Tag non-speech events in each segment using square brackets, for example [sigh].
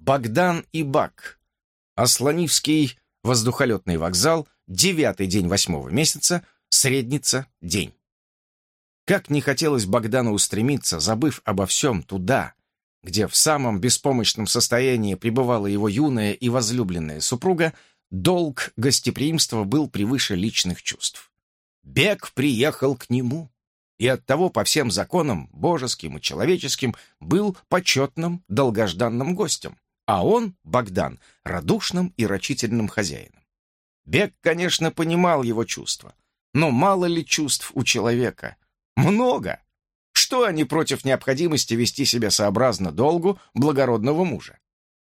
Богдан и Бак. Ослонивский воздухолетный вокзал, девятый день восьмого месяца, средница, день. Как не хотелось Богдану устремиться, забыв обо всем, туда, где в самом беспомощном состоянии пребывала его юная и возлюбленная супруга, долг гостеприимства был превыше личных чувств. Бег приехал к нему, и оттого по всем законам, божеским и человеческим, был почетным, долгожданным гостем а он, Богдан, радушным и рачительным хозяином. Бек, конечно, понимал его чувства, но мало ли чувств у человека? Много! Что они против необходимости вести себя сообразно долгу благородного мужа?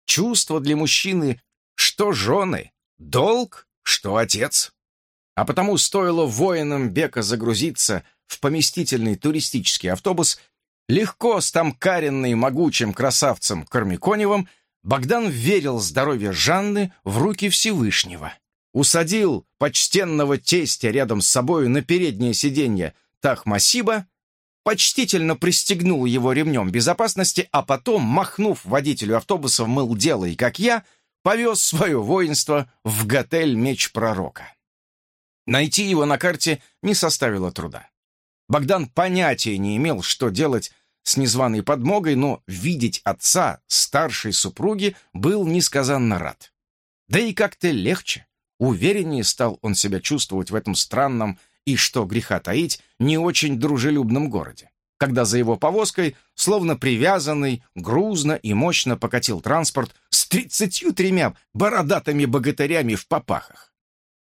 Чувства для мужчины, что жены, долг, что отец. А потому стоило воинам Бека загрузиться в поместительный туристический автобус, легко стамкаренный могучим красавцем Кормиконевым, Богдан верил здоровье Жанны в руки Всевышнего. Усадил почтенного тестя рядом с собою на переднее сиденье Тахмасиба, почтительно пристегнул его ремнем безопасности, а потом, махнув водителю автобуса, мыл дело и, как я, повез свое воинство в готель «Меч Пророка». Найти его на карте не составило труда. Богдан понятия не имел, что делать с незваной подмогой, но видеть отца старшей супруги был несказанно рад. Да и как-то легче, увереннее стал он себя чувствовать в этом странном и, что греха таить, не очень дружелюбном городе, когда за его повозкой, словно привязанный, грузно и мощно покатил транспорт с тридцатью тремя бородатыми богатырями в попахах.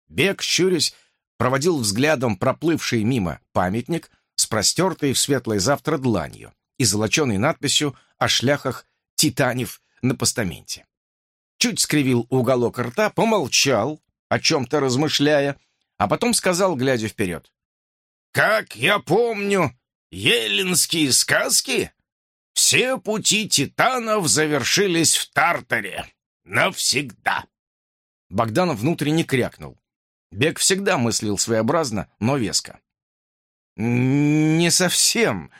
Бег, щурясь, проводил взглядом проплывший мимо памятник с простертой в светлой завтра дланью, и золоченой надписью о шляхах «Титанев» на постаменте. Чуть скривил уголок рта, помолчал, о чем-то размышляя, а потом сказал, глядя вперед. «Как я помню, еленские сказки, все пути титанов завершились в Тартаре. Навсегда!» Богдан внутренне крякнул. Бег всегда мыслил своеобразно, но веско. «Не совсем.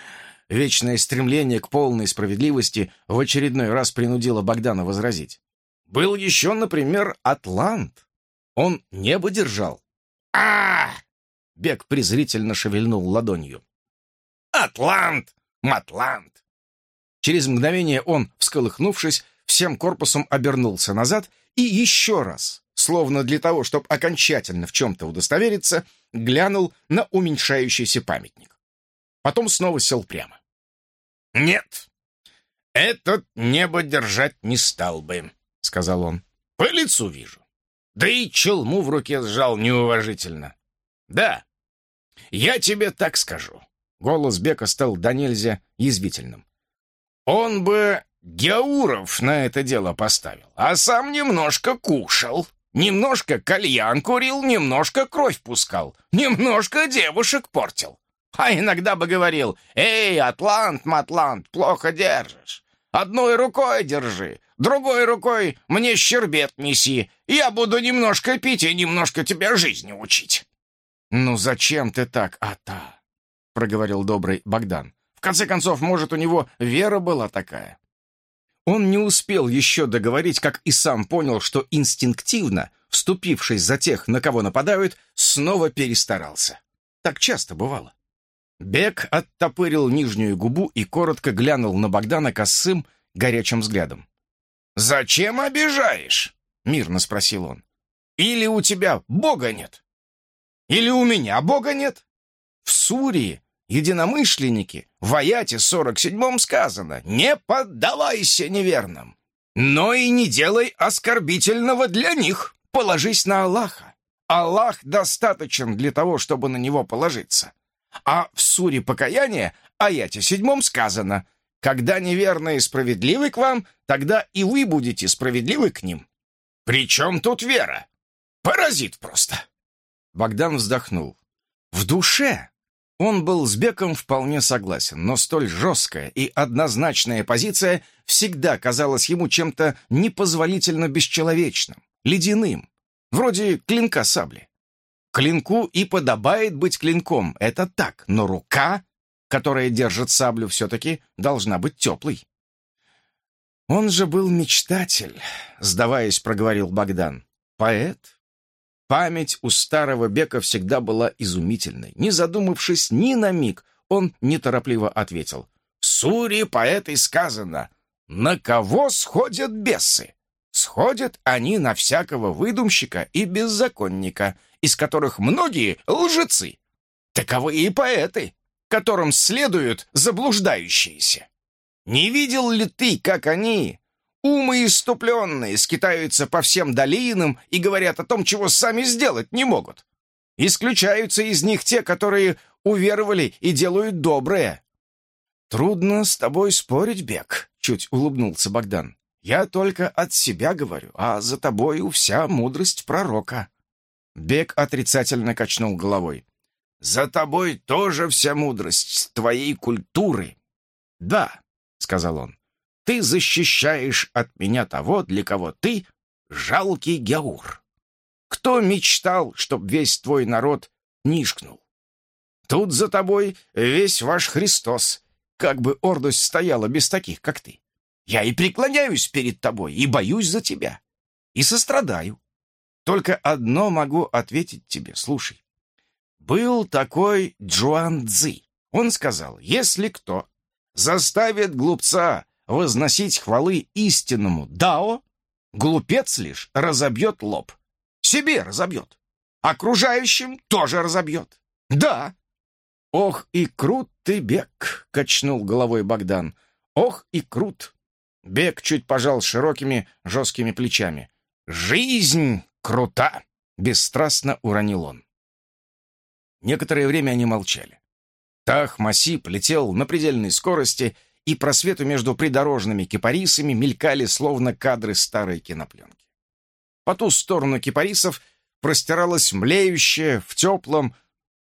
Вечное стремление к полной справедливости в очередной раз принудило Богдана возразить. Был еще, например, Атлант. Он небо держал. а Бег презрительно шевельнул ладонью. «Атлант! Матлант!» Через мгновение он, всколыхнувшись, всем корпусом обернулся назад и еще раз, словно для того, чтобы окончательно в чем-то удостовериться, глянул на уменьшающийся памятник. Потом снова сел прямо. «Нет, этот небо держать не стал бы», — сказал он. «По лицу вижу. Да и челму в руке сжал неуважительно. Да, я тебе так скажу». Голос Бека стал до нельзя язвительным. «Он бы Геуров на это дело поставил, а сам немножко кушал, немножко кальян курил, немножко кровь пускал, немножко девушек портил. А иногда бы говорил, «Эй, Атлант, Матлант, плохо держишь. Одной рукой держи, другой рукой мне щербет неси. Я буду немножко пить и немножко тебя жизни учить». «Ну зачем ты так, Ата?» — проговорил добрый Богдан. «В конце концов, может, у него вера была такая?» Он не успел еще договорить, как и сам понял, что инстинктивно, вступившись за тех, на кого нападают, снова перестарался. Так часто бывало. Бек оттопырил нижнюю губу и коротко глянул на Богдана косым, горячим взглядом. «Зачем обижаешь?» — мирно спросил он. «Или у тебя Бога нет? Или у меня Бога нет? В Сурии единомышленники в Аяте 47-м сказано «Не поддавайся неверным, но и не делай оскорбительного для них, положись на Аллаха. Аллах достаточен для того, чтобы на него положиться. А в суре покаяния, аяте седьмом сказано, «Когда неверные справедливы к вам, тогда и вы будете справедливы к ним». «При чем тут вера? Паразит просто!» Богдан вздохнул. В душе он был с Беком вполне согласен, но столь жесткая и однозначная позиция всегда казалась ему чем-то непозволительно бесчеловечным, ледяным, вроде клинка сабли. Клинку и подобает быть клинком, это так, но рука, которая держит саблю, все-таки должна быть теплой. Он же был мечтатель, сдаваясь, проговорил Богдан. Поэт. Память у старого Бека всегда была изумительной. Не задумавшись ни на миг, он неторопливо ответил. «В Суре поэтой сказано, на кого сходят бесы? Сходят они на всякого выдумщика и беззаконника, из которых многие лжецы. Таковы и поэты, которым следуют заблуждающиеся. Не видел ли ты, как они, умы иступленные, скитаются по всем долинам и говорят о том, чего сами сделать не могут? Исключаются из них те, которые уверовали и делают доброе. «Трудно с тобой спорить, Бек», — чуть улыбнулся Богдан. «Я только от себя говорю, а за тобою вся мудрость пророка». Бек отрицательно качнул головой. «За тобой тоже вся мудрость твоей культуры». «Да, — сказал он, — «ты защищаешь от меня того, для кого ты жалкий геур. Кто мечтал, чтоб весь твой народ нишкнул? Тут за тобой весь ваш Христос, как бы ордость стояла без таких, как ты. Я и преклоняюсь перед тобой, и боюсь за тебя, и сострадаю. Только одно могу ответить тебе, слушай. Был такой Джуан Цзи. Он сказал, если кто заставит глупца возносить хвалы истинному Дао, глупец лишь разобьет лоб. Себе разобьет. Окружающим тоже разобьет. Да. Ох и крут ты, Бек, качнул головой Богдан. Ох и крут. Бек чуть пожал широкими жесткими плечами. Жизнь крута, бесстрастно уронил он. Некоторое время они молчали. Тах Масип летел на предельной скорости, и просвету между придорожными кипарисами мелькали словно кадры старой кинопленки. По ту сторону кипарисов простиралась млеющая в теплом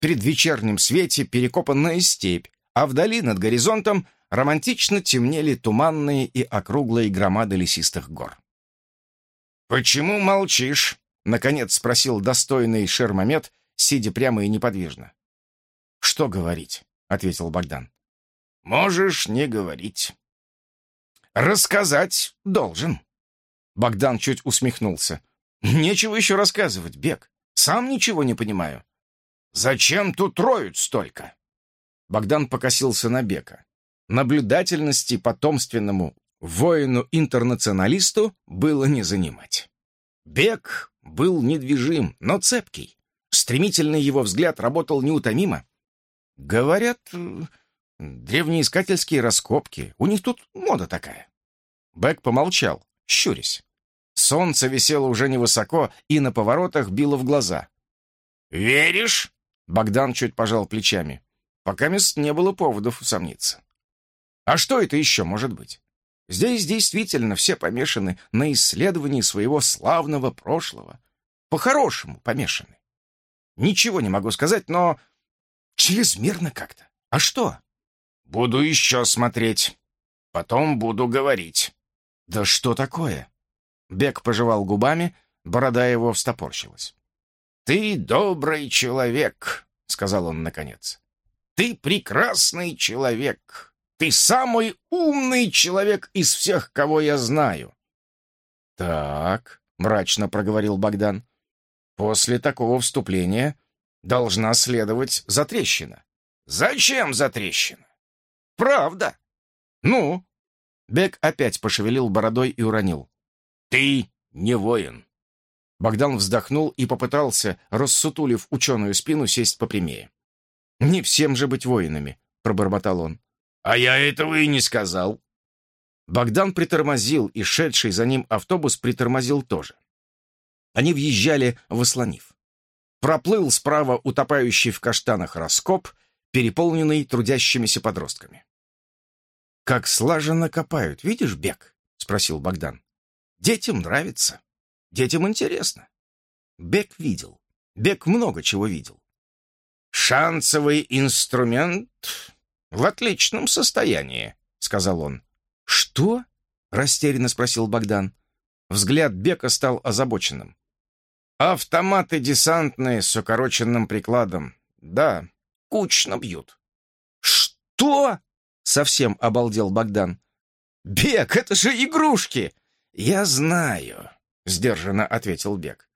предвечернем свете перекопанная степь, а вдали над горизонтом романтично темнели туманные и округлые громады лесистых гор. «Почему молчишь?» — наконец спросил достойный Шермомет, сидя прямо и неподвижно. «Что говорить?» — ответил Богдан. «Можешь не говорить. Рассказать должен». Богдан чуть усмехнулся. «Нечего еще рассказывать, Бег. Сам ничего не понимаю». «Зачем тут роют столько?» Богдан покосился на Бека. Наблюдательности потомственному воину-интернационалисту было не занимать. Бек был недвижим, но цепкий. Стремительный его взгляд работал неутомимо. Говорят, древнеискательские раскопки. У них тут мода такая. Бэк помолчал, щурясь. Солнце висело уже невысоко и на поворотах било в глаза. «Веришь?» — Богдан чуть пожал плечами. Пока мест не было поводов усомниться. «А что это еще может быть? Здесь действительно все помешаны на исследовании своего славного прошлого. По-хорошему помешаны. Ничего не могу сказать, но Чрезмерно как-то. А что? Буду еще смотреть. Потом буду говорить. Да что такое? Бек пожевал губами, борода его встопорщилась. «Ты добрый человек», — сказал он наконец. «Ты прекрасный человек. Ты самый умный человек из всех, кого я знаю». «Так», — мрачно проговорил Богдан, — «после такого вступления должна следовать затрещина. Зачем затрещина? Правда. Ну? Бек опять пошевелил бородой и уронил. Ты не воин. Богдан вздохнул и попытался, рассутулив ученую спину, сесть попрямее. «Не всем же быть воинами», — пробормотал он. «А я этого и не сказал». Богдан притормозил, и шедший за ним автобус притормозил тоже. Они въезжали в Ослонив проплыл справа утопающий в каштанах раскоп, переполненный трудящимися подростками. «Как слаженно копают, видишь, Бег?» — спросил Богдан. «Детям нравится. Детям интересно». Бек видел. Бек много чего видел. «Шансовый инструмент в отличном состоянии», — сказал он. «Что?» — растерянно спросил Богдан. Взгляд Бека стал озабоченным. Автоматы десантные с укороченным прикладом. Да, кучно бьют. Что? Совсем обалдел Богдан. Бег, это же игрушки!» «Я знаю», — сдержанно ответил Бег.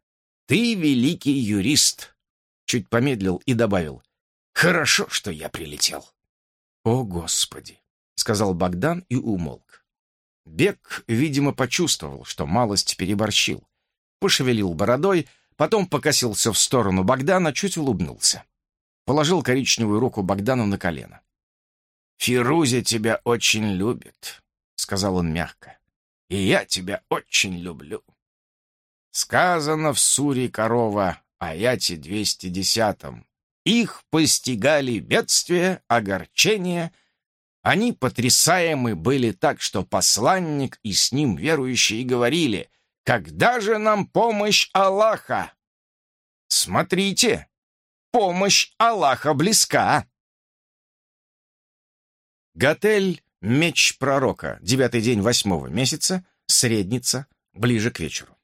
«Ты великий юрист», — чуть помедлил и добавил. «Хорошо, что я прилетел». «О, Господи!» — сказал Богдан и умолк. Бег, видимо, почувствовал, что малость переборщил. Пошевелил бородой, потом покосился в сторону Богдана, чуть улыбнулся. Положил коричневую руку Богдану на колено. «Фирузя тебя очень любит», — сказал он мягко. «И я тебя очень люблю». Сказано в Суре корова о Яте 210-м. Их постигали бедствия, огорчения. Они потрясаемы были так, что посланник и с ним верующие говорили, «Когда же нам помощь Аллаха?» Смотрите, помощь Аллаха близка. Готель «Меч пророка», девятый день восьмого месяца, средница, ближе к вечеру.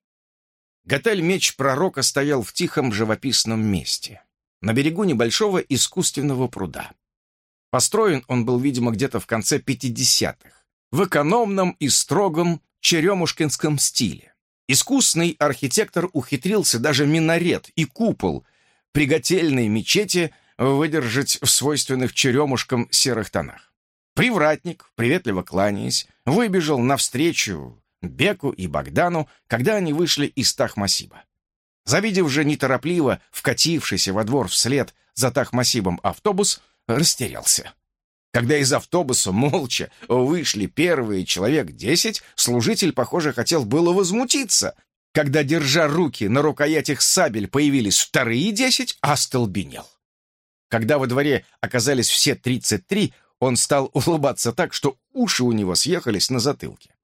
Готель «Меч пророка» стоял в тихом живописном месте, на берегу небольшого искусственного пруда. Построен он был, видимо, где-то в конце 50-х, в экономном и строгом черемушкинском стиле. Искусный архитектор ухитрился даже минарет и купол приготельной мечети выдержать в свойственных черемушкам серых тонах. Привратник, приветливо кланяясь, выбежал навстречу Беку и Богдану, когда они вышли из Тахмасиба. Завидев же неторопливо вкатившийся во двор вслед за Тахмасибом автобус, растерялся. Когда из автобуса молча вышли первые человек десять, служитель, похоже, хотел было возмутиться. Когда, держа руки на рукоятях сабель, появились вторые десять, остолбенел. Когда во дворе оказались все тридцать три, он стал улыбаться так, что уши у него съехались на затылке.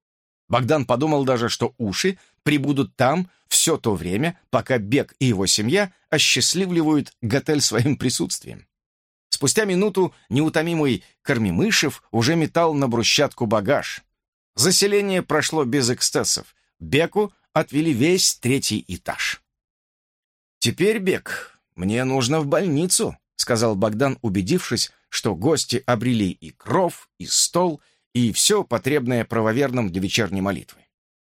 Богдан подумал даже, что уши прибудут там все то время, пока Бек и его семья осчастливливают Готель своим присутствием. Спустя минуту неутомимый Кормимышев уже метал на брусчатку багаж. Заселение прошло без эксцессов. Беку отвели весь третий этаж. «Теперь, Бек, мне нужно в больницу», — сказал Богдан, убедившись, что гости обрели и кров, и стол, и все потребное правоверным для вечерней молитвы.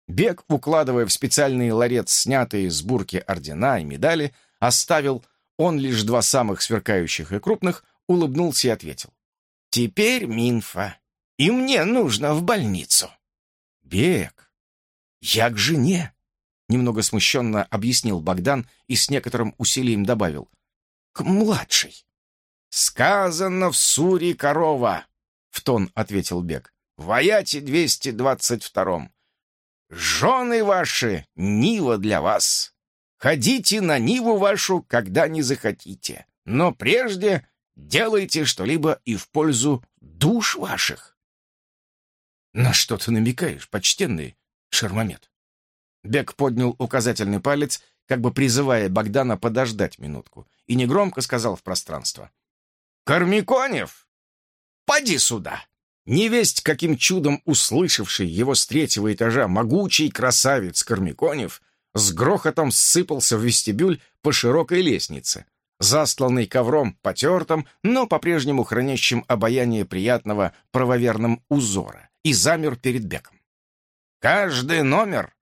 Бег, укладывая в специальный ларец снятые с бурки ордена и медали, оставил он лишь два самых сверкающих и крупных, улыбнулся и ответил. «Теперь, Минфа, и мне нужно в больницу». «Бег, я к жене», — немного смущенно объяснил Богдан и с некоторым усилием добавил. «К младшей». «Сказано в Суре корова», — в тон ответил Бег. «В Аяте 222-м. Жены ваши — Нива для вас. Ходите на Ниву вашу, когда не захотите. Но прежде делайте что-либо и в пользу душ ваших. На что ты намекаешь, почтенный Шермомет? Бек поднял указательный палец, как бы призывая Богдана подождать минутку, и негромко сказал в пространство. «Кормиконев, поди сюда!» Невесть, каким чудом услышавший его с третьего этажа могучий красавец Кормиконев с грохотом сыпался в вестибюль по широкой лестнице, застланный ковром потертым, но по-прежнему хранящим обаяние приятного правоверным узора, и замер перед Беком. «Каждый номер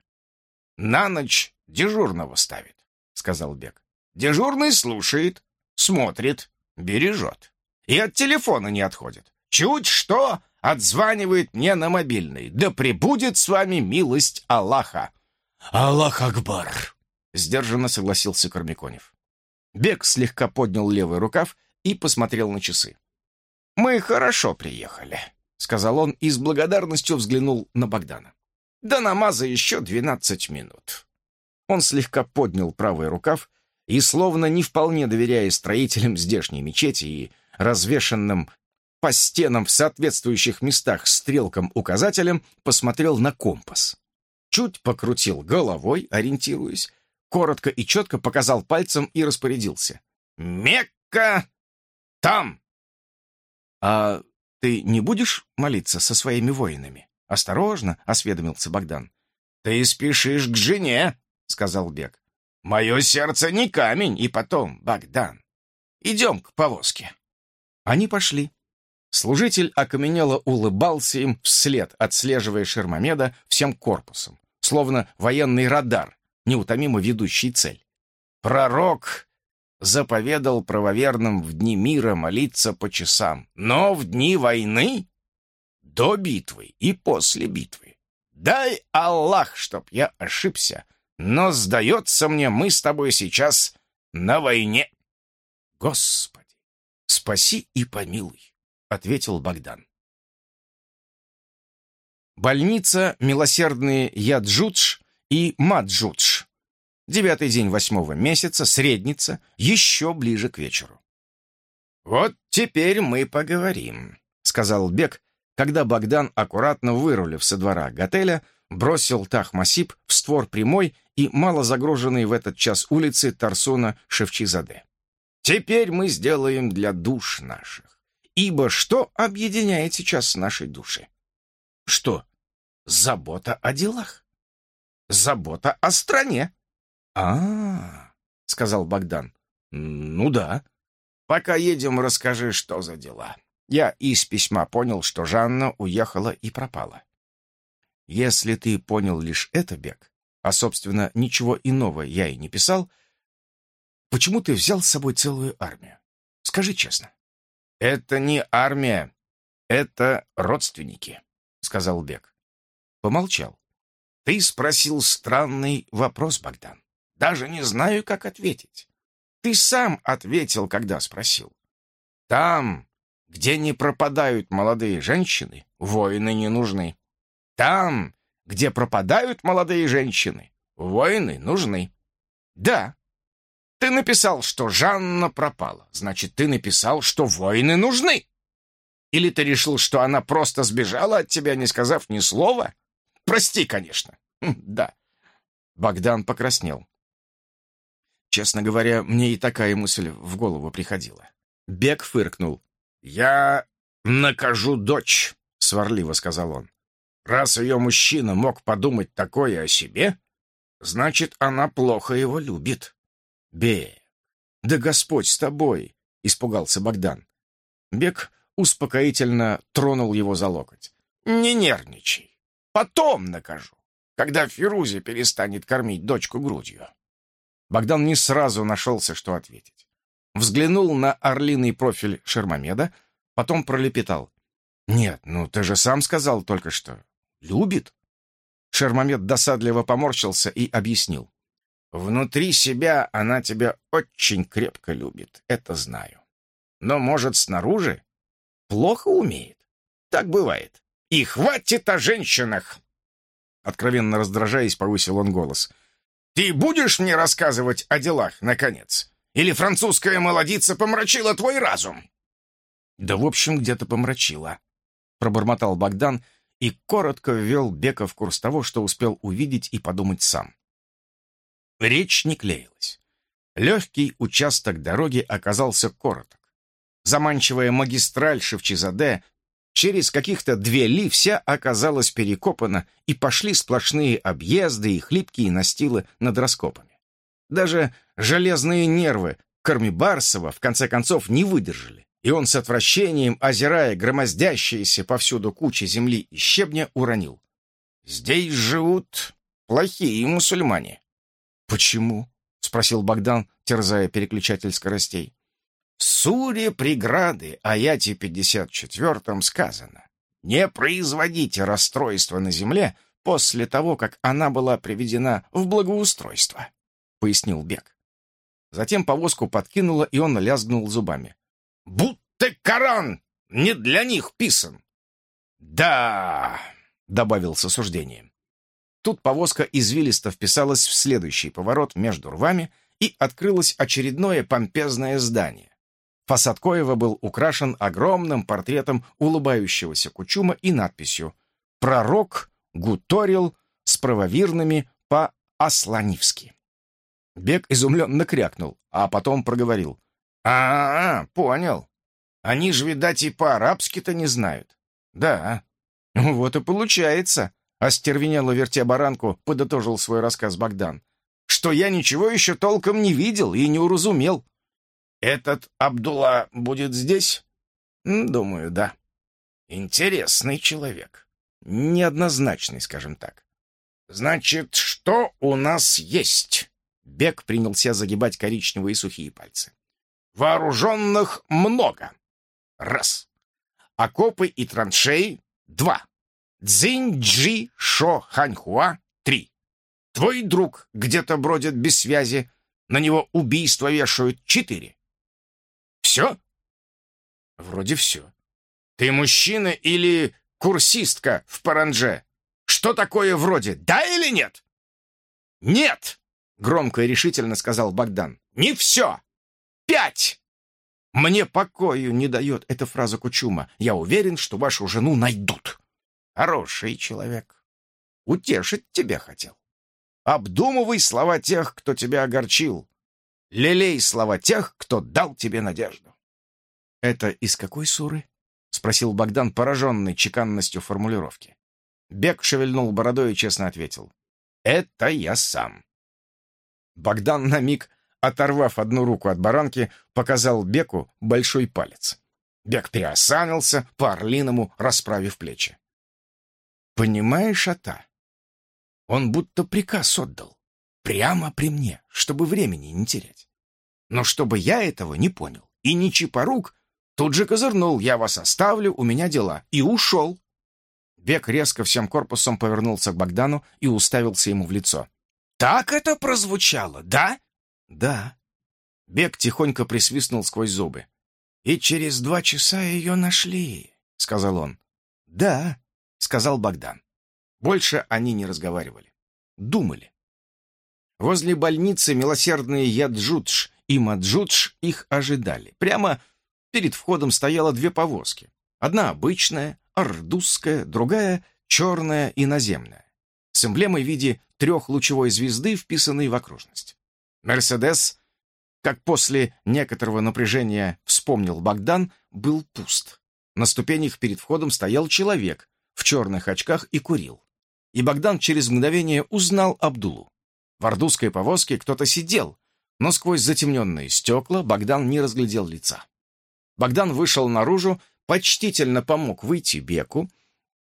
на ночь дежурного ставит», — сказал Бек. «Дежурный слушает, смотрит, бережет и от телефона не отходит. Чуть что, отзванивает мне на мобильный. Да пребудет с вами милость Аллаха. Аллах Акбар, сдержанно согласился Кормиконев. Бек слегка поднял левый рукав и посмотрел на часы. «Мы хорошо приехали», — сказал он и с благодарностью взглянул на Богдана. «До намаза еще двенадцать минут». Он слегка поднял правый рукав и, словно не вполне доверяя строителям здешней мечети и развешенным по стенам в соответствующих местах стрелкам-указателем, посмотрел на компас. Чуть покрутил головой, ориентируясь, коротко и четко показал пальцем и распорядился. «Мекка! Там!» «А ты не будешь молиться со своими воинами?» «Осторожно!» — осведомился Богдан. «Ты спешишь к жене!» — сказал Бег. «Мое сердце не камень, и потом, Богдан, идем к повозке». Они пошли. Служитель окаменело улыбался им вслед, отслеживая Шермомеда всем корпусом, словно военный радар, неутомимо ведущий цель. Пророк заповедал правоверным в дни мира молиться по часам, но в дни войны, до битвы и после битвы. Дай Аллах, чтоб я ошибся, но, сдается мне, мы с тобой сейчас на войне. Господи, спаси и помилуй, — ответил Богдан. Больница «Милосердные Яджудж и Маджудж». Девятый день восьмого месяца, средница, еще ближе к вечеру. «Вот теперь мы поговорим», — сказал Бек, когда Богдан, аккуратно вырулив со двора готеля, бросил Тахмасип в створ прямой и мало загруженной в этот час улицы Тарсуна Шевчизаде. «Теперь мы сделаем для душ наших. Ибо что объединяет сейчас наши души? Что? Забота о делах. Забота о стране. а, -а, -а сказал Богдан. «Ну да. Пока едем, расскажи, что за дела». Я из письма понял, что Жанна уехала и пропала. Если ты понял лишь это, Бек, а, собственно, ничего иного я и не писал, почему ты взял с собой целую армию? Скажи честно. Это не армия, это родственники, сказал Бек. Помолчал. Ты спросил странный вопрос, Богдан. Даже не знаю, как ответить. Ты сам ответил, когда спросил. Там, где не пропадают молодые женщины, воины не нужны. Там, где пропадают молодые женщины, воины нужны. Да, ты написал, что Жанна пропала. Значит, ты написал, что воины нужны. Или ты решил, что она просто сбежала от тебя, не сказав ни слова? Прости, конечно. Хм, да. Богдан покраснел. Честно говоря, мне и такая мысль в голову приходила. Бег фыркнул. «Я накажу дочь», — сварливо сказал он. «Раз ее мужчина мог подумать такое о себе, значит, она плохо его любит». «Бег, да Господь с тобой!» — испугался Богдан. Бег успокоительно тронул его за локоть. «Не нервничай. Потом накажу, когда Фирузе перестанет кормить дочку грудью». Богдан не сразу нашелся, что ответить взглянул на орлиный профиль Шермомеда, потом пролепетал. «Нет, ну ты же сам сказал только что. Любит?» Шермомед досадливо поморщился и объяснил. «Внутри себя она тебя очень крепко любит, это знаю. Но, может, снаружи плохо умеет. Так бывает. И хватит о женщинах!» Откровенно раздражаясь, повысил он голос. «Ты будешь мне рассказывать о делах, наконец? Или французская молодица помрачила твой разум?» «Да, в общем, где-то помрачила», — пробормотал Богдан и коротко ввел Бека в курс того, что успел увидеть и подумать сам. Речь не клеилась. Легкий участок дороги оказался короток. Заманчивая магистраль Шевчизаде через каких-то две ли вся оказалась перекопана, и пошли сплошные объезды и хлипкие настилы над раскопами. Даже железные нервы Кормибарсова в конце концов не выдержали, и он с отвращением, озирая громоздящиеся повсюду кучи земли и щебня, уронил. «Здесь живут плохие мусульмане». «Почему?» — спросил Богдан, терзая переключатель скоростей. В суре преграды аяте 54 сказано «Не производите расстройства на земле после того, как она была приведена в благоустройство» пояснил Бек. Затем повозку подкинуло, и он лязгнул зубами. «Будто Коран не для них писан!» «Да!» — добавил с осуждением. Тут повозка извилисто вписалась в следующий поворот между рвами, и открылось очередное помпезное здание. Фасад Коева был украшен огромным портретом улыбающегося Кучума и надписью «Пророк гуторил с правоверными по-асланивски». Бег изумленно крякнул, а потом проговорил. «А, -а, -а понял. Они же, видать, и по-арабски-то не знают». «Да». «Вот и получается», — остервенело вертя баранку, подытожил свой рассказ Богдан, «что я ничего еще толком не видел и не уразумел». «Этот Абдулла будет здесь?» «Думаю, да», Интересный человек. Неоднозначный, скажем так. Значит, что у нас есть? Бек принялся загибать коричневые сухие пальцы. Вооруженных много. Раз. Окопы и траншеи — два. Цзинь-Джи Шо Ханьхуа — три. Твой друг где-то бродит без связи, на него убийство вешают — четыре. Все? Вроде все. Ты мужчина или курсистка в паранже? Что такое вроде, да или нет? Нет! Громко и решительно сказал Богдан. Не все! Пять! Мне покою не дает эта фраза Кучума. Я уверен, что вашу жену найдут. Хороший человек. Утешить тебя хотел. Обдумывай слова тех, кто тебя огорчил. Лелей слова тех, кто дал тебе надежду. Это из какой суры? Спросил Богдан, пораженный чеканностью формулировки. Бек шевельнул бородой и честно ответил. Это я сам. Богдан на миг оторвав одну руку от баранки, показал Беку большой палец. Бек приосанился, по-орлиному расправив плечи. «Понимаешь, Ата, он будто приказ отдал. Прямо при мне, чтобы времени не терять. Но чтобы я этого не понял, и не чипорук, тут же козырнул, я вас оставлю, у меня дела, и ушел». Бек резко всем корпусом повернулся к Богдану и уставился ему в лицо. «Так это прозвучало, да?» «Да». Бег тихонько присвистнул сквозь зубы. «И через два часа ее нашли», — сказал он. «Да», — сказал Богдан. Больше они не разговаривали. Думали. Возле больницы милосердные Яджудж и Маджудж их ожидали. Прямо перед входом стояло две повозки. Одна обычная, ордузская, другая черная иноземная, с эмблемой в виде трехлучевой звезды, вписанной в окружность. Мерседес, как после некоторого напряжения вспомнил Богдан, был пуст. На ступенях перед входом стоял человек в черных очках и курил. И Богдан через мгновение узнал Абдулу. В ордузской повозке кто-то сидел, но сквозь затемненные стекла Богдан не разглядел лица. Богдан вышел наружу, почтительно помог выйти Беку.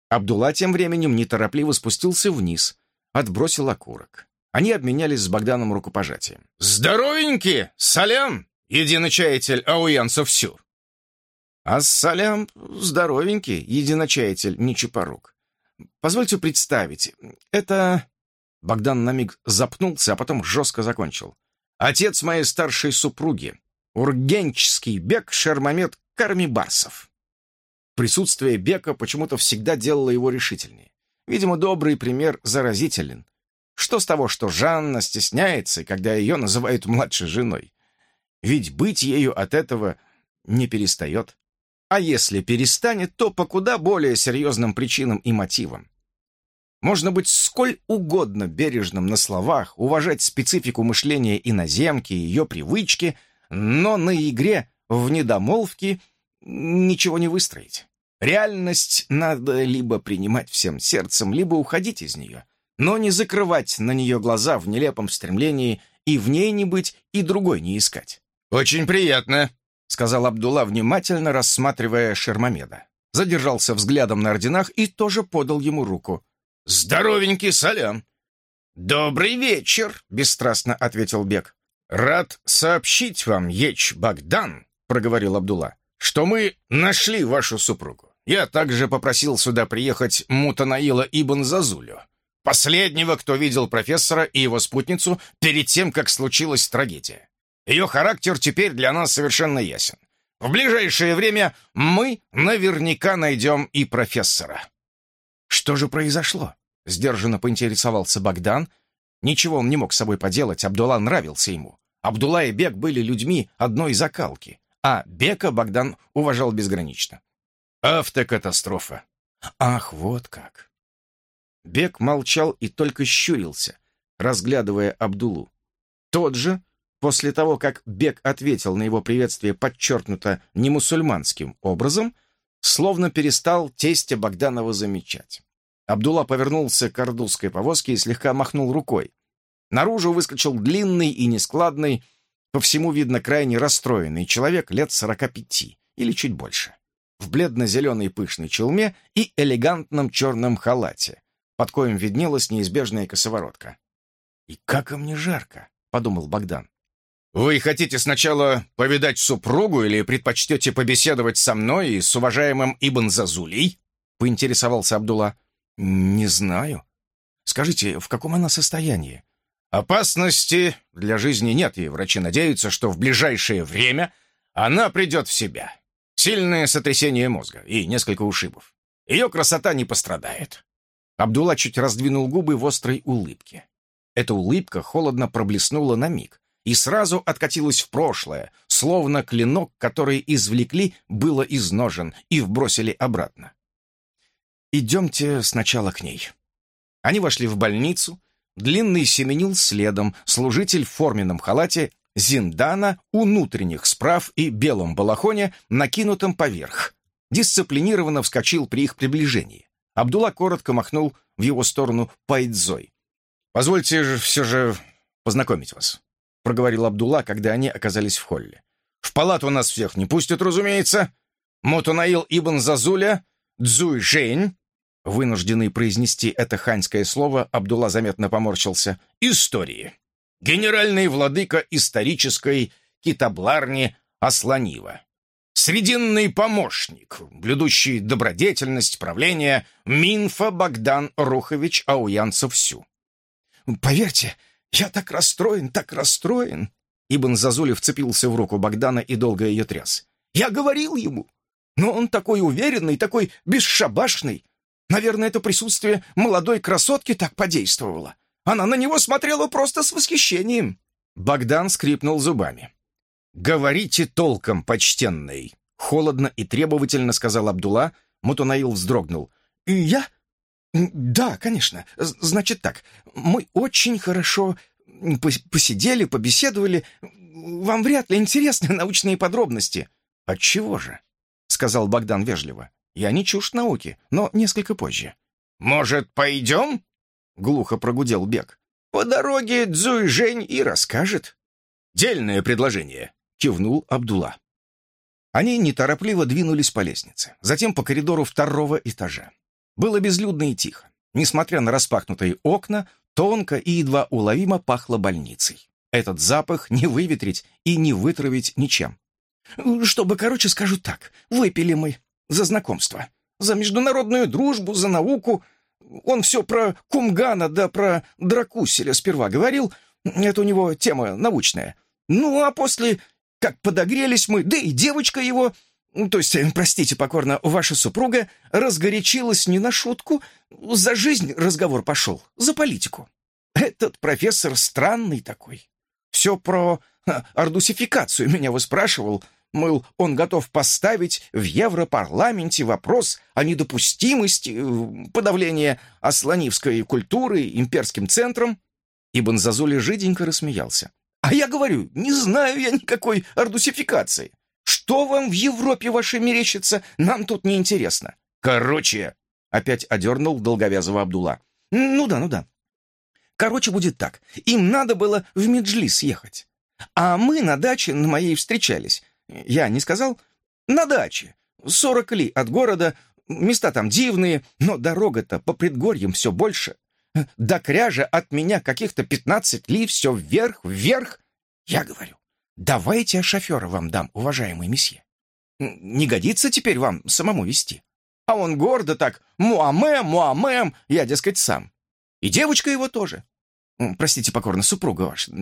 Абдулла тем временем неторопливо спустился вниз, отбросил окурок. Они обменялись с Богданом рукопожатием. «Здоровенький! Салям, единочаятель ауянцев Сюр!» «А салям здоровенький, единочаятель Ничипорук. Позвольте представить, это...» Богдан на миг запнулся, а потом жестко закончил. «Отец моей старшей супруги, ургенческий бег Шермамед Кармибарсов». Присутствие Бека почему-то всегда делало его решительнее. Видимо, добрый пример заразителен. Что с того, что Жанна стесняется, когда ее называют младшей женой? Ведь быть ею от этого не перестает. А если перестанет, то по куда более серьезным причинам и мотивам. Можно быть сколь угодно бережным на словах, уважать специфику мышления иноземки и ее привычки, но на игре в недомолвки ничего не выстроить. Реальность надо либо принимать всем сердцем, либо уходить из нее но не закрывать на нее глаза в нелепом стремлении и в ней не быть, и другой не искать. «Очень приятно», — сказал Абдулла, внимательно рассматривая Шермамеда. Задержался взглядом на орденах и тоже подал ему руку. «Здоровенький салям!» «Добрый вечер», — бесстрастно ответил Бек. «Рад сообщить вам, Еч Богдан», — проговорил Абдулла, «что мы нашли вашу супругу. Я также попросил сюда приехать Мутанаила Ибн Зазулю. Последнего, кто видел профессора и его спутницу перед тем, как случилась трагедия. Ее характер теперь для нас совершенно ясен. В ближайшее время мы наверняка найдем и профессора. Что же произошло? Сдержанно поинтересовался Богдан. Ничего он не мог с собой поделать, Абдулла нравился ему. Абдулла и Бек были людьми одной закалки, а Бека Богдан уважал безгранично. Автокатастрофа. Ах, вот как. Бек молчал и только щурился, разглядывая Абдулу. Тот же, после того, как Бек ответил на его приветствие подчеркнуто немусульманским образом, словно перестал тестя Богданова замечать. Абдулла повернулся к ордузской повозке и слегка махнул рукой. Наружу выскочил длинный и нескладный, по всему видно крайне расстроенный человек лет сорока пяти или чуть больше. в бледно-зеленой пышной челме и элегантном черном халате, под коем виднелась неизбежная косоворотка. «И как и мне жарко», — подумал Богдан. «Вы хотите сначала повидать супругу или предпочтете побеседовать со мной и с уважаемым Ибн Зазулей?» — поинтересовался Абдулла. «Не знаю. Скажите, в каком она состоянии?» «Опасности для жизни нет, и врачи надеются, что в ближайшее время она придет в себя. Сильное сотрясение мозга и несколько ушибов. Ее красота не пострадает». Абдулла чуть раздвинул губы в острой улыбке. Эта улыбка холодно проблеснула на миг и сразу откатилась в прошлое, словно клинок, который извлекли, было из ножен и вбросили обратно. «Идемте сначала к ней». Они вошли в больницу, длинный семенил следом, служитель в форменном халате Зиндана у внутренних справ и белом балахоне, накинутом поверх. Дисциплинированно вскочил при их приближении. Абдулла коротко махнул в его сторону Пайдзой. «Позвольте же все же познакомить вас», — проговорил Абдулла, когда они оказались в холле. «В палату нас всех не пустят, разумеется. Мотунаил Ибн Зазуля, Цзуй Жень». Вынужденный произнести это ханьское слово, Абдулла заметно поморщился. «Истории. Генеральный владыка исторической китабларни Асланива. Срединный помощник, блюдущий добродетельность правления Минфа Богдан Рухович Ауянцев-Сю. «Поверьте, я так расстроен, так расстроен!» Ибн Зазули вцепился в руку Богдана и долго ее тряс. «Я говорил ему, но он такой уверенный, такой бесшабашный. Наверное, это присутствие молодой красотки так подействовало. Она на него смотрела просто с восхищением». Богдан скрипнул зубами. «Говорите толком, почтенный!» Холодно и требовательно сказал Абдулла. Мутунаил вздрогнул. «Я? Да, конечно. Значит так, мы очень хорошо посидели, побеседовали. Вам вряд ли интересны [laughs] научные подробности». «Отчего же?» — сказал Богдан вежливо. «Я не чушь науки, но несколько позже». «Может, пойдем?» — глухо прогудел Бек. «По дороге Цзуй Жень и расскажет». «Дельное предложение», — кивнул Абдулла. Они неторопливо двинулись по лестнице, затем по коридору второго этажа. Было безлюдно и тихо. Несмотря на распахнутые окна, тонко и едва уловимо пахло больницей. Этот запах не выветрить и не вытравить ничем. «Чтобы, короче, скажу так, выпили мы за знакомство, за международную дружбу, за науку. Он все про Кумгана да про Дракуселя сперва говорил, это у него тема научная. Ну, а после, как подогрелись мы, да и девочка его, то есть, э, простите покорно, ваша супруга разгорячилась не на шутку, за жизнь разговор пошел, за политику. Этот профессор странный такой. Все про а, ардусификацию меня выспрашивал, мыл, он готов поставить в Европарламенте вопрос о недопустимости э, подавления асланивской культуры имперским центром. Ибн Зазули жиденько рассмеялся. А я говорю, не знаю я никакой ардусификации. Что вам в Европе вашей мерещится, нам тут не интересно. Короче, опять одернул долговязого Абдула. Ну да, ну да. Короче, будет так. Им надо было в Меджлис ехать. А мы на даче на моей встречались. Я не сказал? На даче. Сорок ли от города, места там дивные, но дорога-то по предгорьям все больше. До кряжа от меня каких-то пятнадцать ли, все вверх, вверх. Я говорю, давайте я шофера вам дам, уважаемый месье. Не годится теперь вам самому вести. А он гордо так, муамем, муамем, я, дескать, сам. И девочка его тоже. Простите покорно, супруга ваша.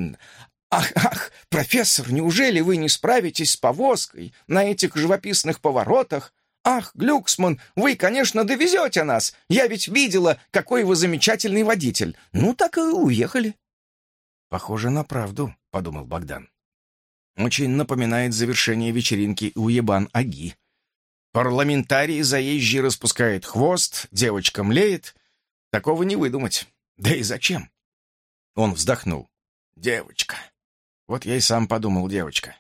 Ах, ах, профессор, неужели вы не справитесь с повозкой на этих живописных поворотах? «Ах, Глюксман, вы, конечно, довезете нас! Я ведь видела, какой вы замечательный водитель! Ну, так и уехали!» «Похоже на правду», — подумал Богдан. «Очень напоминает завершение вечеринки у Ебан-Аги. Парламентарий заезжий распускает хвост, девочка млеет. Такого не выдумать. Да и зачем?» Он вздохнул. «Девочка. Вот я и сам подумал, девочка.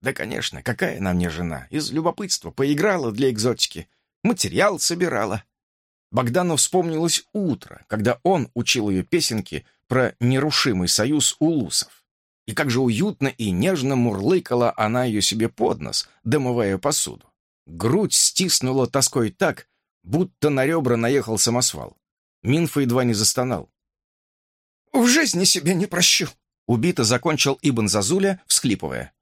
Да, конечно, какая она мне жена? Из любопытства поиграла для экзотики. Материал собирала. Богдану вспомнилось утро, когда он учил ее песенки про нерушимый союз улусов. И как же уютно и нежно мурлыкала она ее себе под нос, домывая посуду. Грудь стиснула тоской так, будто на ребра наехал самосвал. Минфа едва не застонал. «В жизни себе не прощу!» Убито закончил Ибн Зазуля, всхлипывая.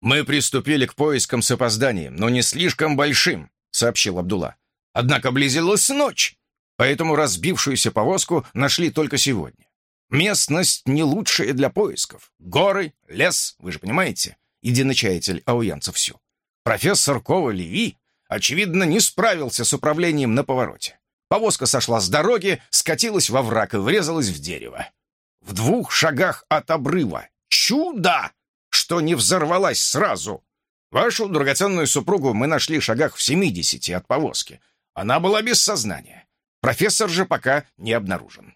«Мы приступили к поискам с опозданием, но не слишком большим», — сообщил Абдулла. «Однако близилась ночь, поэтому разбившуюся повозку нашли только сегодня. Местность не лучшая для поисков. Горы, лес, вы же понимаете, единочаятель ауянцев всю. Профессор Кова Леви, очевидно, не справился с управлением на повороте. Повозка сошла с дороги, скатилась во враг и врезалась в дерево. В двух шагах от обрыва. Чудо! Что не взорвалась сразу. Вашу драгоценную супругу мы нашли в шагах в семидесяти от повозки. Она была без сознания. Профессор же пока не обнаружен.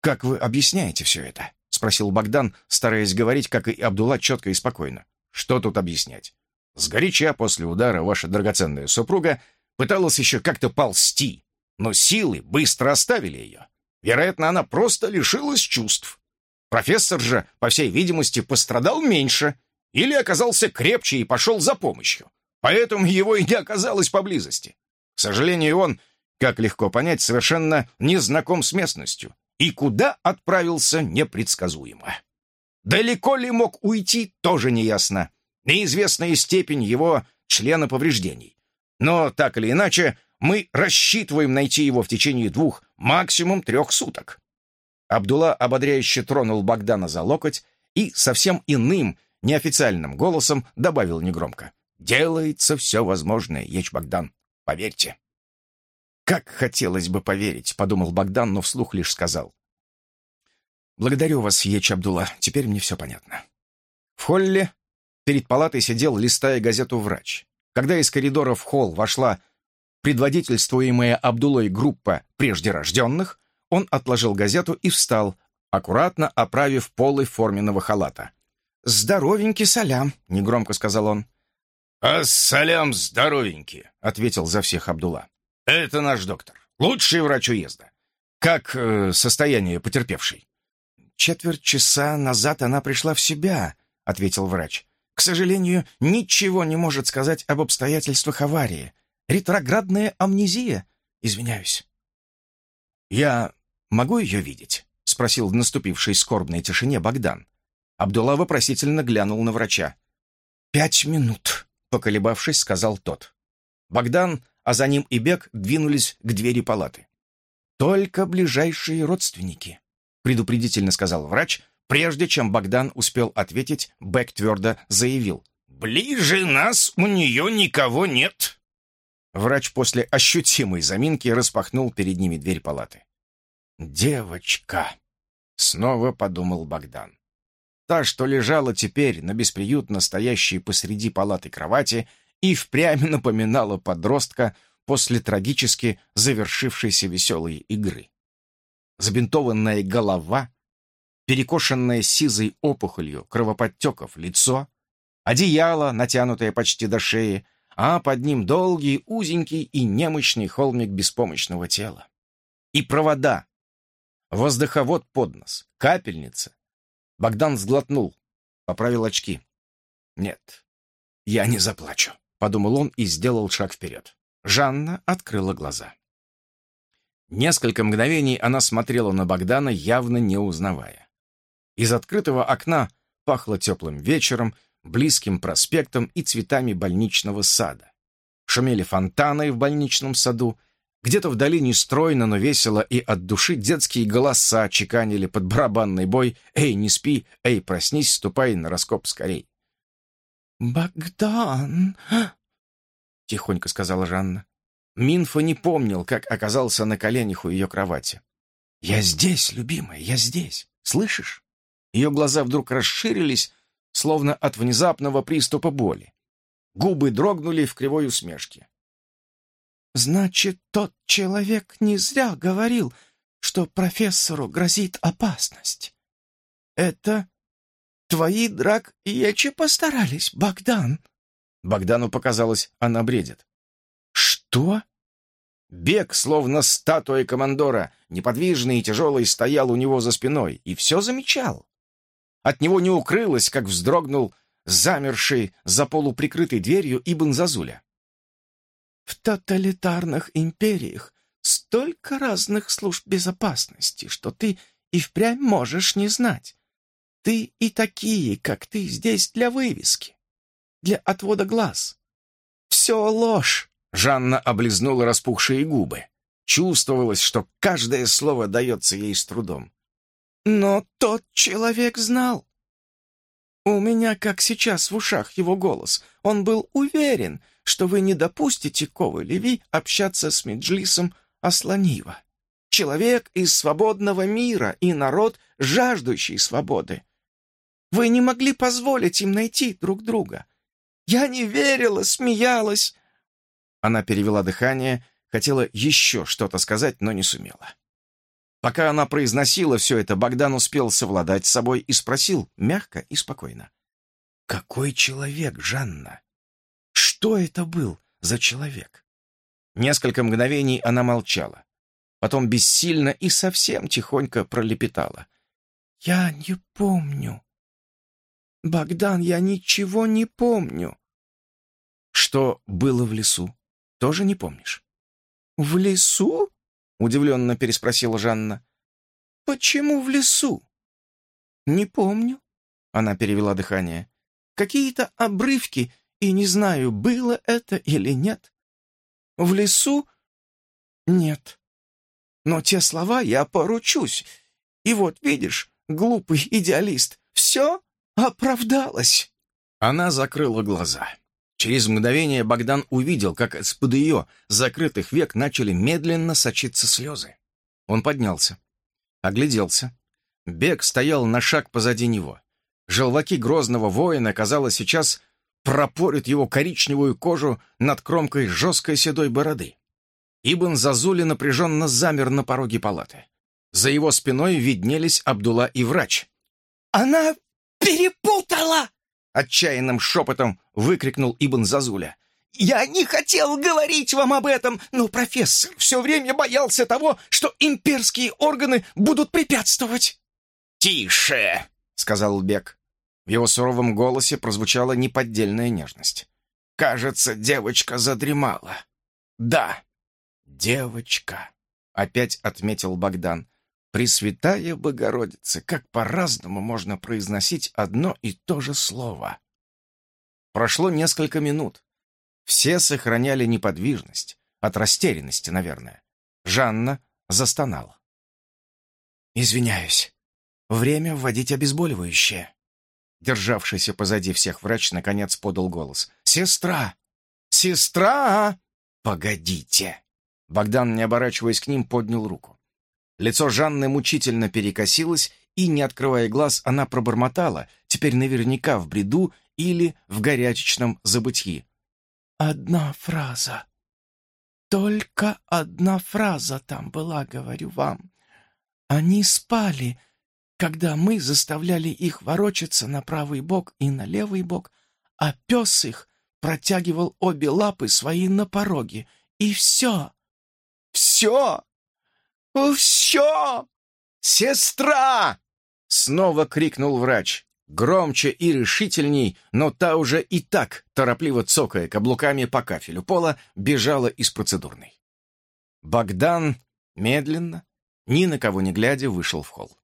«Как вы объясняете все это?» — спросил Богдан, стараясь говорить, как и Абдулла, четко и спокойно. «Что тут объяснять? Сгоряча после удара ваша драгоценная супруга пыталась еще как-то ползти, но силы быстро оставили ее. Вероятно, она просто лишилась чувств. Профессор же, по всей видимости, пострадал меньше или оказался крепче и пошел за помощью. Поэтому его и не оказалось поблизости. К сожалению, он, как легко понять, совершенно не знаком с местностью и куда отправился непредсказуемо. Далеко ли мог уйти, тоже неясно. Неизвестная степень его члена повреждений. Но так или иначе, мы рассчитываем найти его в течение двух, максимум трех суток. Абдулла ободряюще тронул Богдана за локоть и совсем иным, неофициальным голосом добавил негромко. «Делается все возможное, Еч Богдан, поверьте». «Как хотелось бы поверить», — подумал Богдан, но вслух лишь сказал. «Благодарю вас, Еч Абдулла, теперь мне все понятно». В холле перед палатой сидел, листая газету врач. Когда из коридора в холл вошла предводительствуемая Абдулой группа прежде рожденных, он отложил газету и встал, аккуратно оправив полы форменного халата. «Здоровенький салям», — негромко сказал он. «А салям здоровенький», — ответил за всех Абдулла. «Это наш доктор. Лучший врач уезда. Как э, состояние потерпевшей?» «Четверть часа назад она пришла в себя», — ответил врач. «К сожалению, ничего не может сказать об обстоятельствах аварии. Ретроградная амнезия. Извиняюсь». «Я могу ее видеть?» — спросил в наступившей скорбной тишине Богдан. Абдулла вопросительно глянул на врача. «Пять минут», — поколебавшись, сказал тот. Богдан а за ним и Бек двинулись к двери палаты. «Только ближайшие родственники», — предупредительно сказал врач, прежде чем Богдан успел ответить, Бек твердо заявил. «Ближе нас у нее никого нет». Врач после ощутимой заминки распахнул перед ними дверь палаты. «Девочка!» — снова подумал Богдан. Та, что лежала теперь на бесприютно стоящей посреди палаты кровати и впрямь напоминала подростка после трагически завершившейся веселой игры. Забинтованная голова, перекошенное сизой опухолью кровоподтеков лицо, одеяло, натянутое почти до шеи, а под ним долгий, узенький и немощный холмик беспомощного тела. И провода, воздуховод под нос, капельница. Богдан сглотнул, поправил очки. «Нет, я не заплачу» подумал он и сделал шаг вперед. Жанна открыла глаза. Несколько мгновений она смотрела на Богдана, явно не узнавая. Из открытого окна пахло теплым вечером, близким проспектом и цветами больничного сада. Шумели фонтаны в больничном саду, где-то вдали нестройно, но весело и от души детские голоса чеканили под барабанный бой «Эй, не спи! Эй, проснись, ступай на раскоп скорей!» «Богдан!» — тихонько сказала Жанна. Минфа не помнил, как оказался на коленях у ее кровати. «Я здесь, любимая, я здесь. Слышишь?» Ее глаза вдруг расширились, словно от внезапного приступа боли. Губы дрогнули в кривой усмешке. «Значит, тот человек не зря говорил, что профессору грозит опасность. Это Твои драк ячи постарались, Богдан. Богдану показалось, она бредит. Что? Бег, словно статуя командора, неподвижный и тяжелый, стоял у него за спиной и все замечал. От него не укрылось, как вздрогнул замерший за полуприкрытой дверью Ибн Зазуля. В тоталитарных империях столько разных служб безопасности, что ты и впрямь можешь не знать. Ты и такие, как ты, здесь для вывески, для отвода глаз. Все ложь. Жанна облизнула распухшие губы. Чувствовалось, что каждое слово дается ей с трудом. Но тот человек знал. У меня, как сейчас, в ушах его голос. Он был уверен, что вы не допустите Ковы Леви общаться с Меджлисом Асланива. Человек из свободного мира и народ, жаждущий свободы. Вы не могли позволить им найти друг друга. Я не верила, смеялась. Она перевела дыхание, хотела еще что-то сказать, но не сумела. Пока она произносила все это, Богдан успел совладать с собой и спросил, мягко и спокойно. «Какой человек, Жанна? Что это был за человек?» Несколько мгновений она молчала. Потом бессильно и совсем тихонько пролепетала. «Я не помню. Богдан, я ничего не помню». «Что было в лесу? Тоже не помнишь?» «В лесу?» — удивленно переспросила Жанна. «Почему в лесу?» «Не помню», — она перевела дыхание. «Какие-то обрывки, и не знаю, было это или нет. В лесу? Нет. Но те слова я поручусь. И вот, видишь, глупый идеалист, все оправдалось». Она закрыла глаза. Через мгновение Богдан увидел, как из-под ее закрытых век начали медленно сочиться слезы. Он поднялся, огляделся. Бег стоял на шаг позади него. Желваки грозного воина, казалось, сейчас пропорят его коричневую кожу над кромкой жесткой седой бороды. Ибн Зазули напряженно замер на пороге палаты. За его спиной виднелись Абдулла и врач. «Она перепутала!» Отчаянным шепотом выкрикнул Ибн Зазуля. «Я не хотел говорить вам об этом, но профессор все время боялся того, что имперские органы будут препятствовать». «Тише!» — сказал Бек. В его суровом голосе прозвучала неподдельная нежность. «Кажется, девочка задремала». «Да, девочка», — опять отметил Богдан. Пресвятая Богородица, как по-разному можно произносить одно и то же слово. Прошло несколько минут. Все сохраняли неподвижность, от растерянности, наверное. Жанна застонала. «Извиняюсь. Время вводить обезболивающее». Державшийся позади всех врач наконец подал голос. «Сестра! Сестра! Погодите!» Богдан, не оборачиваясь к ним, поднял руку. Лицо Жанны мучительно перекосилось, и, не открывая глаз, она пробормотала, теперь наверняка в бреду или в горячечном забытьи. «Одна фраза. Только одна фраза там была, говорю вам. Они спали, когда мы заставляли их ворочаться на правый бок и на левый бок, а пес их протягивал обе лапы свои на пороге. И все. Все!» «Все! Сестра!» Снова крикнул врач. Громче и решительней, но та уже и так, торопливо цокая каблуками по кафелю пола, бежала из процедурной. Богдан медленно, ни на кого не глядя, вышел в холл.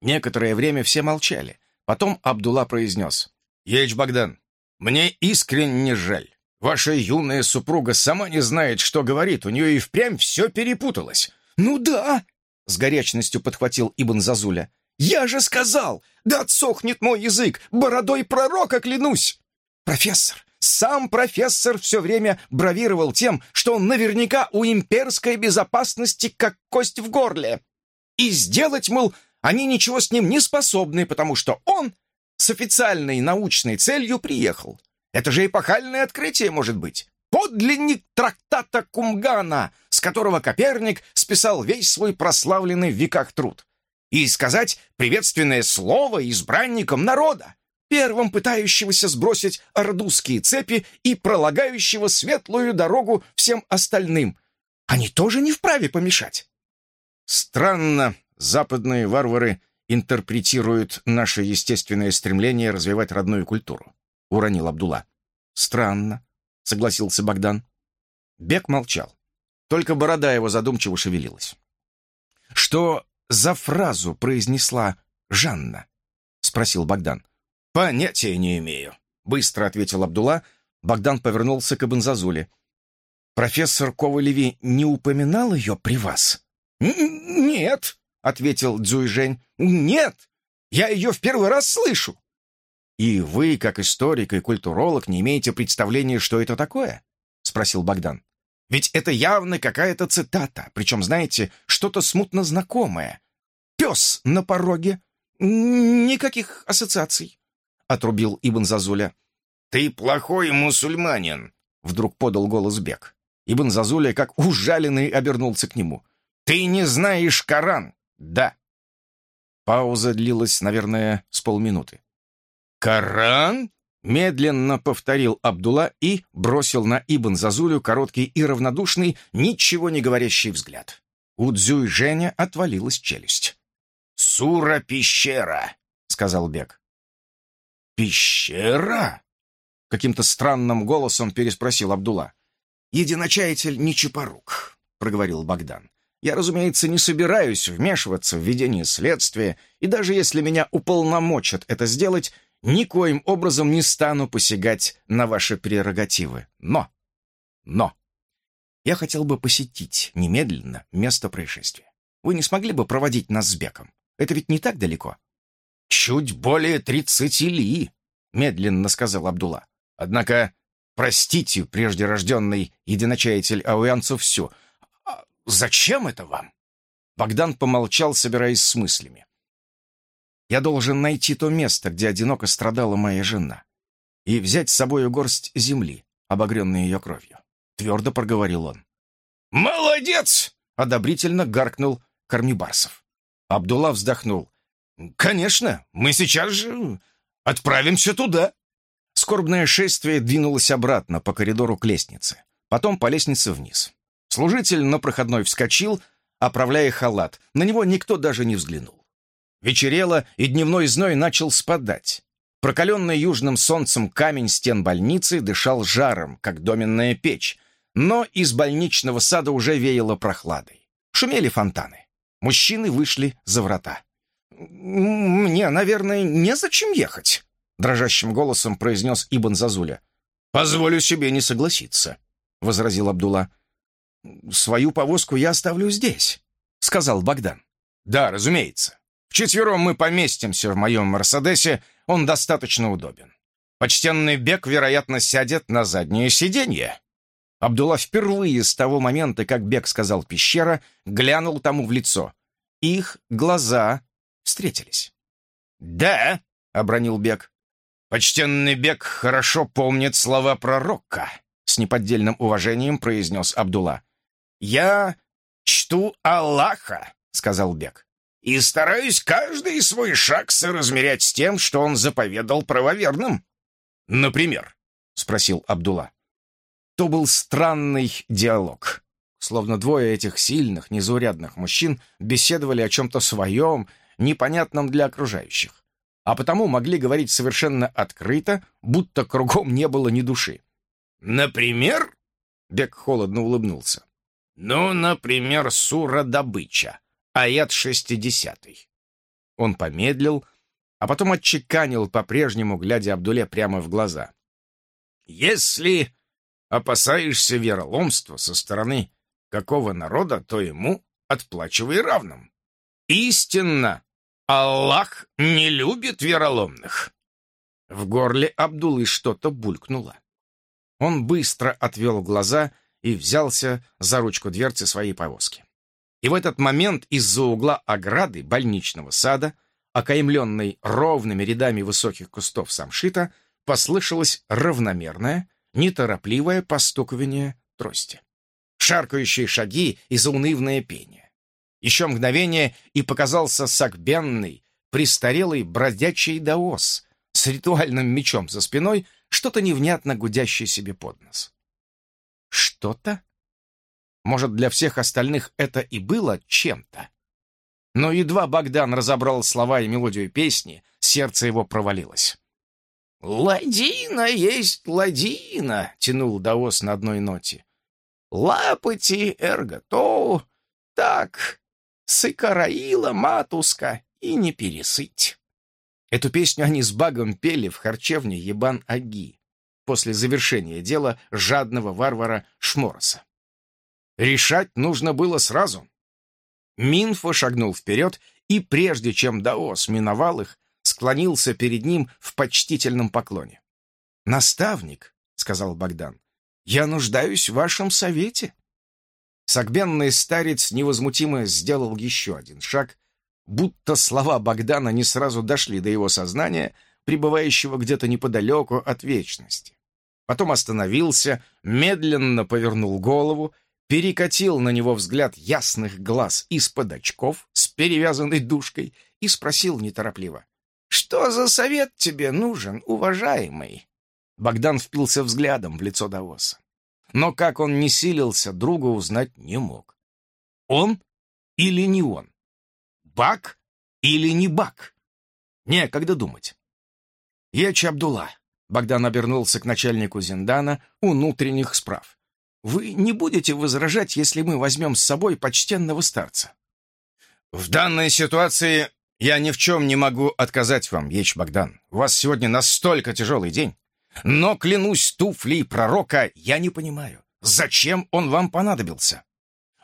Некоторое время все молчали. Потом Абдулла произнес. «Еч, Богдан, мне искренне жаль. Ваша юная супруга сама не знает, что говорит. У нее и впрямь все перепуталось. «Ну да!» — с горячностью подхватил Ибн Зазуля. «Я же сказал! Да отсохнет мой язык! Бородой пророка клянусь!» «Профессор! Сам профессор все время бравировал тем, что он наверняка у имперской безопасности как кость в горле. И сделать, мол, они ничего с ним не способны, потому что он с официальной научной целью приехал. Это же эпохальное открытие может быть подлинник трактата Кумгана, с которого Коперник списал весь свой прославленный в веках труд. И сказать приветственное слово избранникам народа, первым пытающегося сбросить ордузские цепи и пролагающего светлую дорогу всем остальным. Они тоже не вправе помешать. Странно, западные варвары интерпретируют наше естественное стремление развивать родную культуру, уронил Абдулла. Странно, согласился Богдан. Бек молчал. Только борода его задумчиво шевелилась. «Что за фразу произнесла Жанна?» — спросил Богдан. «Понятия не имею», — быстро ответил Абдулла. Богдан повернулся к Ибн «Профессор Ковалеви не упоминал ее при вас?» «Нет», — ответил Цзуйжень. «Нет, я ее в первый раз слышу». «И вы, как историк и культуролог, не имеете представления, что это такое?» — спросил Богдан. «Ведь это явно какая-то цитата, причем, знаете, что-то смутно знакомое. Пес на пороге. Никаких ассоциаций», — отрубил Ибн Зазуля. «Ты плохой мусульманин», — вдруг подал голос Бек. Ибн Зазуля, как ужаленный, обернулся к нему. «Ты не знаешь Коран?» «Да». Пауза длилась, наверное, с полминуты. «Коран?» — медленно повторил Абдулла и бросил на Ибн Зазулю короткий и равнодушный, ничего не говорящий взгляд. У Дзюй Женя отвалилась челюсть. «Сура пещера», — сказал Бек. «Пещера?» — каким-то странным голосом переспросил Абдулла. «Единочаятель Нечапорук», — проговорил Богдан. Я, разумеется, не собираюсь вмешиваться в ведение следствия, и даже если меня уполномочат это сделать, никоим образом не стану посягать на ваши прерогативы. Но, но, я хотел бы посетить немедленно место происшествия. Вы не смогли бы проводить нас с Беком? Это ведь не так далеко. Чуть более тридцати ли, медленно сказал Абдулла. Однако, простите, прежде рожденный единочаятель Ауянцу, все — Зачем это вам?» Богдан помолчал, собираясь с мыслями. «Я должен найти то место, где одиноко страдала моя жена, и взять с собой горсть земли, обогренной ее кровью», — твердо проговорил он. «Молодец!» — одобрительно гаркнул Кормибарсов. Абдулла вздохнул. «Конечно, мы сейчас же отправимся туда». Скорбное шествие двинулось обратно по коридору к лестнице, потом по лестнице вниз. Служитель на проходной вскочил, оправляя халат. На него никто даже не взглянул. Вечерело, и дневной зной начал спадать. Прокаленный южным солнцем камень стен больницы дышал жаром, как доменная печь, но из больничного сада уже веяло прохладой. Шумели фонтаны. Мужчины вышли за врата. «Мне, наверное, незачем ехать», — дрожащим голосом произнес Ибн Зазуля. «Позволю себе не согласиться», — возразил Абдулла. «Свою повозку я оставлю здесь», — сказал Богдан. «Да, разумеется. Вчетвером мы поместимся в моем «Мерседесе», он достаточно удобен. Почтенный Бек, вероятно, сядет на заднее сиденье». Абдулла впервые с того момента, как Бек сказал «пещера», глянул тому в лицо. Их глаза встретились. «Да», — обронил Бек. «Почтенный Бек хорошо помнит слова пророка», — с неподдельным уважением произнес Абдулла. «Я чту Аллаха», — сказал Бек, «и стараюсь каждый свой шаг соразмерять с тем, что он заповедал правоверным». «Например?» — спросил Абдулла. То был странный диалог. Словно двое этих сильных, незаурядных мужчин беседовали о чем-то своем, непонятном для окружающих, а потому могли говорить совершенно открыто, будто кругом не было ни души. «Например?» — Бек холодно улыбнулся. Ну, например, сура добыча, аят шестидесятый. Он помедлил, а потом отчеканил, по-прежнему глядя Абдуле прямо в глаза. «Если опасаешься вероломства со стороны какого народа, то ему отплачивай равным. Истинно, Аллах не любит вероломных». В горле Абдулы что-то булькнуло. Он быстро отвел глаза и взялся за ручку дверцы своей повозки. И в этот момент из-за угла ограды больничного сада, окаймленной ровными рядами высоких кустов самшита, послышалось равномерное, неторопливое постукивание трости. Шаркающие шаги и заунывное пение. Еще мгновение, и показался сагбенный, престарелый бродячий даос с ритуальным мечом за спиной, что-то невнятно гудящее себе под нос. Что-то? Может, для всех остальных это и было чем-то? Но едва Богдан разобрал слова и мелодию песни, сердце его провалилось. «Ладина есть ладина», — тянул Даос на одной ноте. лапати эрготоу, так, сыкараила матуска и не пересыть. Эту песню они с Багом пели в харчевне Ебан-Аги после завершения дела жадного варвара Шмороса. Решать нужно было сразу. Минфо шагнул вперед, и прежде чем Даос миновал их, склонился перед ним в почтительном поклоне. «Наставник», — сказал Богдан, — «я нуждаюсь в вашем совете». Согбенный старец невозмутимо сделал еще один шаг, будто слова Богдана не сразу дошли до его сознания, пребывающего где-то неподалеку от вечности. Потом остановился, медленно повернул голову, перекатил на него взгляд ясных глаз из-под очков с перевязанной душкой и спросил неторопливо. «Что за совет тебе нужен, уважаемый?» Богдан впился взглядом в лицо Даоса. Но как он не силился, друга узнать не мог. Он или не он? Бак или не Бак? Некогда думать. «Еч Абдулла», — Богдан обернулся к начальнику Зиндана внутренних справ. «Вы не будете возражать, если мы возьмем с собой почтенного старца?» «В данной ситуации я ни в чем не могу отказать вам, Еч Богдан. У вас сегодня настолько тяжелый день. Но, клянусь туфлей пророка, я не понимаю, зачем он вам понадобился?»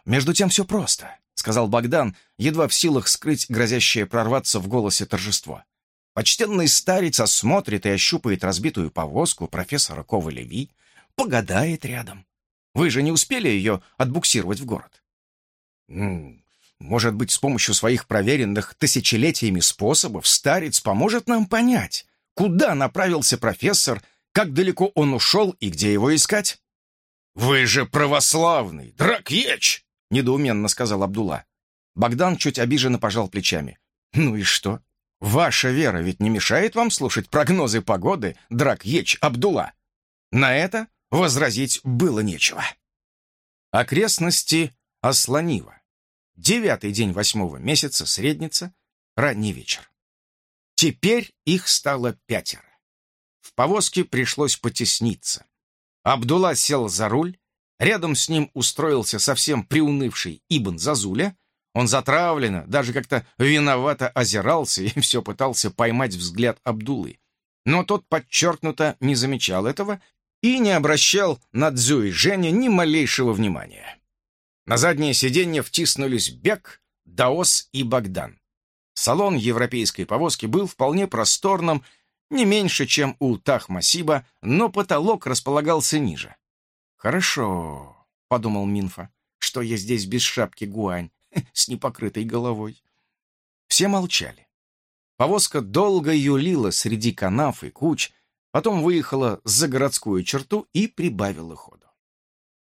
«Между тем все просто. — сказал Богдан, едва в силах скрыть грозящее прорваться в голосе торжество. Почтенный старец осмотрит и ощупает разбитую повозку профессора Ковы-Леви, погадает рядом. Вы же не успели ее отбуксировать в город? Может быть, с помощью своих проверенных тысячелетиями способов старец поможет нам понять, куда направился профессор, как далеко он ушел и где его искать? «Вы же православный, дракьеч!» — недоуменно сказал Абдулла. Богдан чуть обиженно пожал плечами. «Ну и что? Ваша вера ведь не мешает вам слушать прогнозы погоды, Драк-Еч Абдулла?» На это возразить было нечего. Окрестности Асланива. Девятый день восьмого месяца, средница, ранний вечер. Теперь их стало пятеро. В повозке пришлось потесниться. Абдулла сел за руль, Рядом с ним устроился совсем приунывший Ибн Зазуля. Он затравленно, даже как-то виновато озирался и [laughs] все пытался поймать взгляд Абдулы. Но тот подчеркнуто не замечал этого и не обращал на Дзю и Женя ни малейшего внимания. На заднее сиденье втиснулись Бек, Даос и Богдан. Салон европейской повозки был вполне просторным, не меньше, чем у Тахмасиба, но потолок располагался ниже. «Хорошо», — подумал Минфа, — «что я здесь без шапки гуань, [laughs] с непокрытой головой». Все молчали. Повозка долго юлила среди канав и куч, потом выехала за городскую черту и прибавила ходу.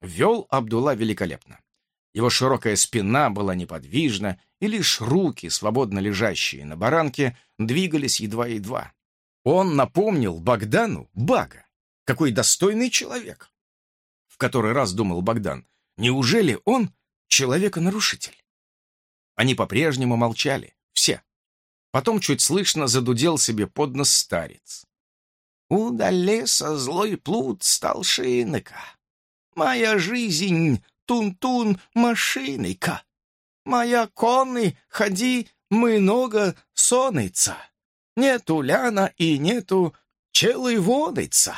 Вел Абдулла великолепно. Его широкая спина была неподвижна, и лишь руки, свободно лежащие на баранке, двигались едва-едва. Он напомнил Богдану Бага. Какой достойный человек! который раз думал Богдан. Неужели он человека-нарушитель? Они по-прежнему молчали, все. Потом чуть слышно задудел себе под нос старец. «Удалеса злой плут стал шиныка. Моя жизнь тун-тун машиника. Моя конный ходи много сонится. Нету ляна и нету челый водыца.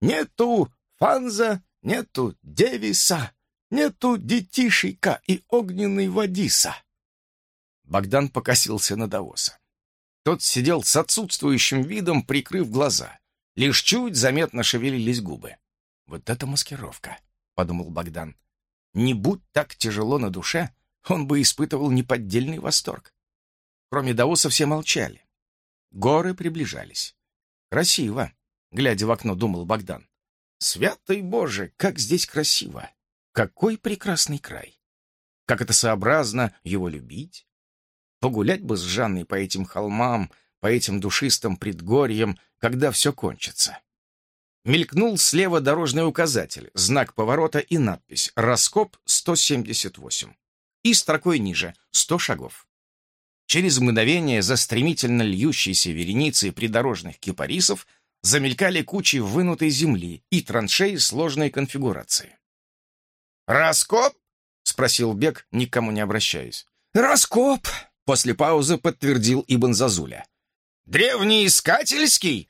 Нету фанза Нету Девиса, нету детишика и огненной водиса. Богдан покосился на Давоса. Тот сидел с отсутствующим видом, прикрыв глаза. Лишь чуть заметно шевелились губы. «Вот это маскировка», — подумал Богдан. «Не будь так тяжело на душе, он бы испытывал неподдельный восторг». Кроме Даоса все молчали. Горы приближались. «Красиво», — глядя в окно, думал Богдан. Святый Боже, как здесь красиво! Какой прекрасный край! Как это сообразно его любить! Погулять бы с Жанной по этим холмам, по этим душистым предгорьям, когда все кончится. Мелькнул слева дорожный указатель, знак поворота и надпись «Раскоп 178». И строкой ниже «100 шагов». Через мгновение за стремительно льющейся вереницей придорожных кипарисов замелькали кучи вынутой земли и траншеи сложной конфигурации. «Раскоп?» — спросил Бек, никому не обращаясь. «Раскоп!» — после паузы подтвердил Ибн Зазуля. «Древнеискательский?»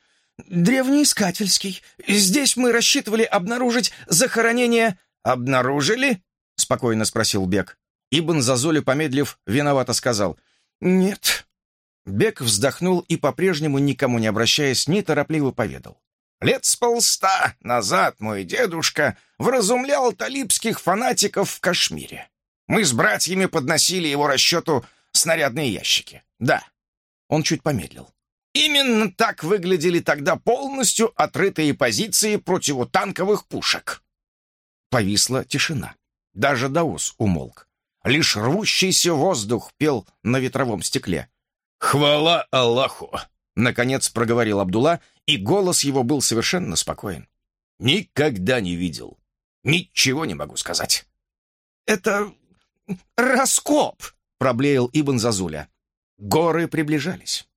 «Древнеискательский. Здесь мы рассчитывали обнаружить захоронение...» «Обнаружили?» — спокойно спросил Бек. Ибн Зазуля, помедлив, виновато сказал. «Нет». Бек вздохнул и, по-прежнему никому не обращаясь, неторопливо поведал. «Лет с полста назад мой дедушка вразумлял талибских фанатиков в Кашмире. Мы с братьями подносили его расчету снарядные ящики. Да». Он чуть помедлил. Именно так выглядели тогда полностью отрытые позиции противотанковых пушек. Повисла тишина. Даже Даус умолк. Лишь рвущийся воздух пел на ветровом стекле. «Хвала Аллаху!» — наконец проговорил Абдулла, и голос его был совершенно спокоен. «Никогда не видел. Ничего не могу сказать». «Это раскоп!» — проблеял Ибн Зазуля. Горы приближались.